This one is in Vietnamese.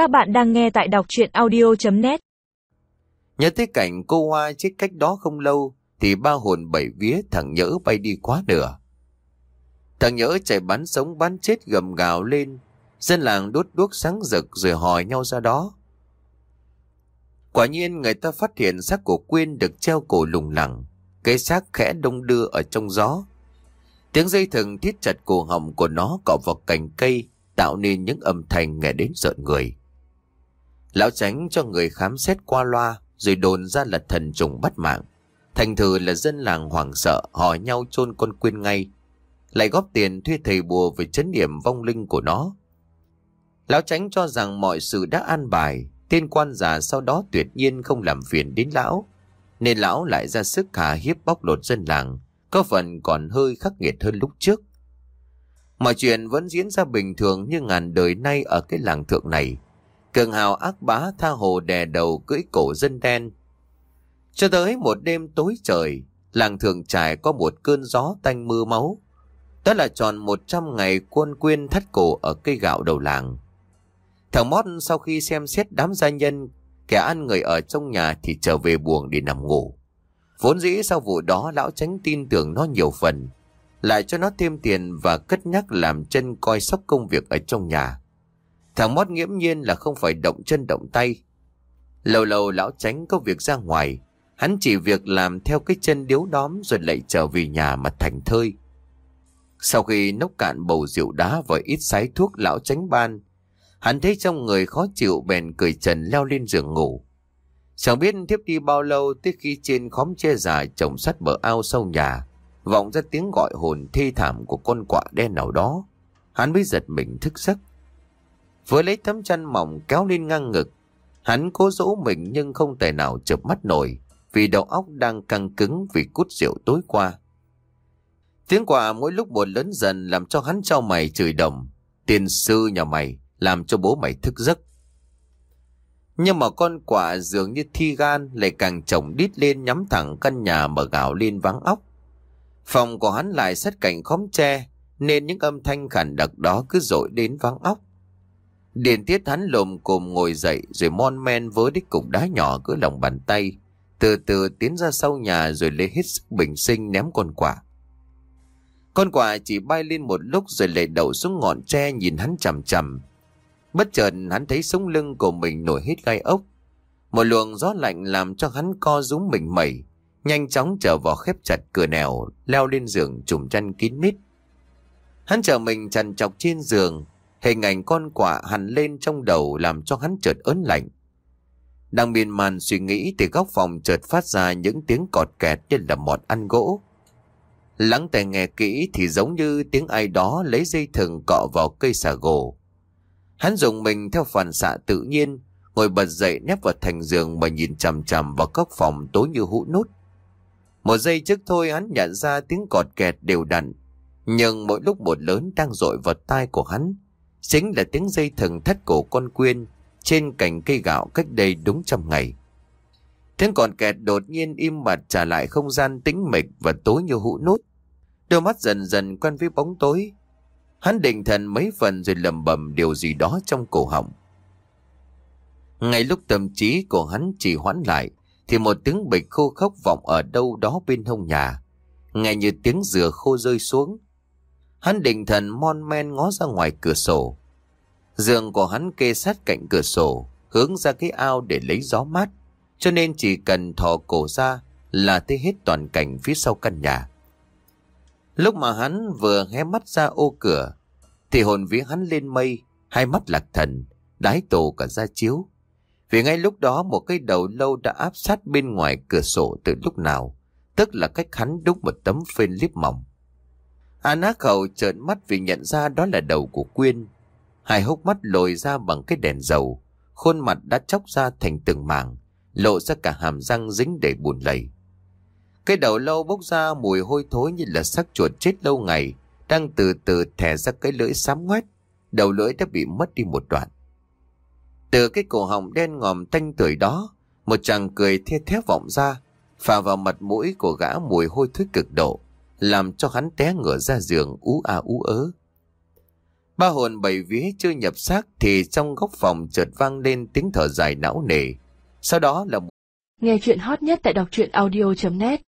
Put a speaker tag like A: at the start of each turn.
A: Các bạn đang nghe tại đọc chuyện audio.net
B: Nhớ tới cảnh cô Hoa chết cách đó không lâu thì ba hồn bảy vía thằng nhỡ bay đi quá nửa. Thằng nhỡ chạy bắn sống bắn chết gầm gào lên Dân làng đốt đuốc sáng rực rồi hỏi nhau ra đó. Quả nhiên người ta phát hiện xác của Quyên được treo cổ lùng lẳng, cái xác khẽ đông đưa ở trong gió. Tiếng dây thừng thiết chặt cổ họng của nó cọ vào cành cây, tạo nên những âm thanh nghe đến rợn người. Lão tránh cho người khám xét qua loa, rồi đồn ra là thần trùng bắt mạng. Thành thử là dân làng hoảng sợ, hỏi nhau chôn con Quyên ngay. Lại góp tiền thuê thầy bùa về chấn điểm vong linh của nó. Lão tránh cho rằng mọi sự đã an bài, tên quan giả sau đó tuyệt nhiên không làm phiền đến lão. Nên lão lại ra sức hà hiếp bóc lột dân làng, có phần còn hơi khắc nghiệt hơn lúc trước. Mọi chuyện vẫn diễn ra bình thường như ngàn đời nay ở cái làng thượng này. Cường hào ác bá tha hồ đè đầu cưỡi cổ dân đen. Cho tới một đêm tối trời, làng thường trải có một cơn gió tanh mưa máu. Đó là tròn 100 ngày quân quyên thắt cổ ở cây gạo đầu làng. Thằng Mót sau khi xem xét đám gia nhân, kẻ ăn người ở trong nhà thì trở về buồng để nằm ngủ. Vốn dĩ sau vụ đó lão tránh tin tưởng nó nhiều phần, lại cho nó thêm tiền và cất nhắc làm chân coi sóc công việc ở trong nhà. Thằng Mót nghiễm nhiên là không phải động chân động tay. Lâu lâu lão tránh có việc ra ngoài, hắn chỉ việc làm theo cái chân điếu đóm rồi lại trở về nhà mà thành thơi. Sau khi nốc cạn bầu rượu đá và ít sái thuốc lão tránh ban, Hắn thấy trong người khó chịu bèn cười trần leo lên giường ngủ. Chẳng biết tiếp đi bao lâu tới khi trên khóm che dài trồng sắt bờ ao sau nhà, vọng ra tiếng gọi hồn thê thảm của con quạ đen nào đó. Hắn mới giật mình thức giấc. Vừa lấy tấm chăn mỏng kéo lên ngang ngực, hắn cố dỗ mình nhưng không thể nào chợp mắt nổi vì đầu óc đang căng cứng vì cút rượu tối qua. Tiếng quả mỗi lúc một lớn dần làm cho hắn trao mày chửi đồng. Tiền sư nhà mày, làm cho bố mày thức giấc. Nhưng mà con quả dường như thi gan lại càng chồng đít lên nhắm thẳng căn nhà mở gạo lên vắng óc. Phòng của hắn lại sát cạnh khóm tre nên những âm thanh khản đặc đó cứ dội đến vắng óc. Điền tiết hắn lồm cồm ngồi dậy rồi mon men với đích cục đá nhỏ cỡ lòng bàn tay. Từ từ tiến ra sau nhà rồi lấy hết sức bình sinh ném con quả. Con quả chỉ bay lên một lúc rồi lại đậu xuống ngọn tre nhìn hắn chầm chầm Bất chợt hắn thấy sống lưng của mình nổi hết gai ốc. Một luồng gió lạnh làm cho hắn co rúm mình mẩy. Nhanh chóng trở vào khép chặt cửa nẻo, leo lên giường trùm chăn kín mít. Hắn chờ mình chằn chọc trên giường, hình ảnh con quạ hằn lên trong đầu làm cho hắn chợt ớn lạnh. Đang miên man suy nghĩ thì góc phòng chợt phát ra những tiếng cọt kẹt như là mọt ăn gỗ. Lắng tai nghe kỹ thì giống như tiếng ai đó lấy dây thừng cọ vào cây xà gồ. Hắn dùng mình theo phản xạ tự nhiên, ngồi bật dậy nép vào thành giường mà nhìn chằm chằm vào góc phòng tối như hũ nút. Một giây trước thôi hắn nhận ra tiếng cọt kẹt đều đặn, nhưng mỗi lúc một lớn đang dội vào tai của hắn. Chính là tiếng dây thừng thắt cổ con quyên trên cành cây gạo cách đây đúng trăm ngày. Tiếng còn kẹt đột nhiên im bặt trả lại không gian tĩnh mịch và tối như hũ nút. Đôi mắt dần dần quen với bóng tối, Hắn định thần mấy phần rồi lầm bầm điều gì đó trong cổ họng. Ngay lúc tâm trí của hắn chỉ hoãn lại, thì một tiếng bịch khô khốc vọng ở đâu đó bên hông nhà. Nghe như tiếng dừa khô rơi xuống. Hắn định thần mon men ngó ra ngoài cửa sổ. Giường của hắn kê sát cạnh cửa sổ, hướng ra cái ao để lấy gió mát. Cho nên chỉ cần thò cổ ra là thấy hết toàn cảnh phía sau căn nhà. Lúc mà hắn vừa hé mắt ra ô cửa, thì hồn vía hắn lên mây, hai mắt lạc thần, đái tổ cả ra chiếu. Vì ngay lúc đó một cái đầu lâu đã áp sát bên ngoài cửa sổ từ lúc nào, tức là cách hắn đúc một tấm phên liếp mỏng. An ác khẩu trợn mắt vì nhận ra đó là đầu của Quyên. Hai hốc mắt lồi ra bằng cái đèn dầu, khuôn mặt đã chóc ra thành từng mảng, lộ ra cả hàm răng dính đầy bùn lầy. Cái đầu lâu bốc ra mùi hôi thối như là xác chuột chết lâu ngày, đang từ từ thẻ ra cái lưỡi xám ngoét, đầu lưỡi đã bị mất đi một đoạn. Từ cái cổ họng đen ngòm tanh tuổi đó, một chàng cười thê thép vọng ra, phà vào mặt mũi của gã mùi hôi thối cực độ, làm cho hắn té ngửa ra giường ú a ú ớ. Ba hồn bảy vía chưa nhập xác thì trong góc phòng chợt vang lên tiếng thở dài não nề. Sau đó là
C: Nghe chuyện hot nhất tại đọc truyện audio.net